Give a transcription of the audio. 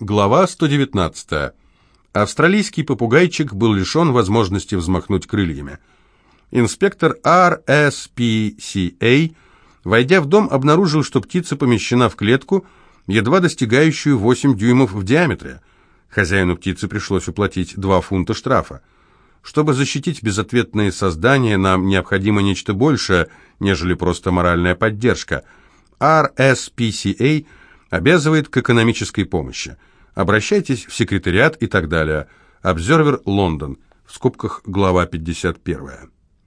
Глава 119. Австралийский попугайчик был лишен возможности взмахнуть крыльями. Инспектор RSPCA, войдя в дом, обнаружил, что птица помещена в клетку, едва достигающую 8 дюймов в диаметре. Хозяину птицы пришлось уплатить 2 фунта штрафа. Чтобы защитить безответные создания, нам необходимо нечто большее, нежели просто моральная поддержка. RSPCA обязывает к экономической помощи. Обращайтесь в секретариат и так далее. Обзервер Лондон. В скобках глава 51.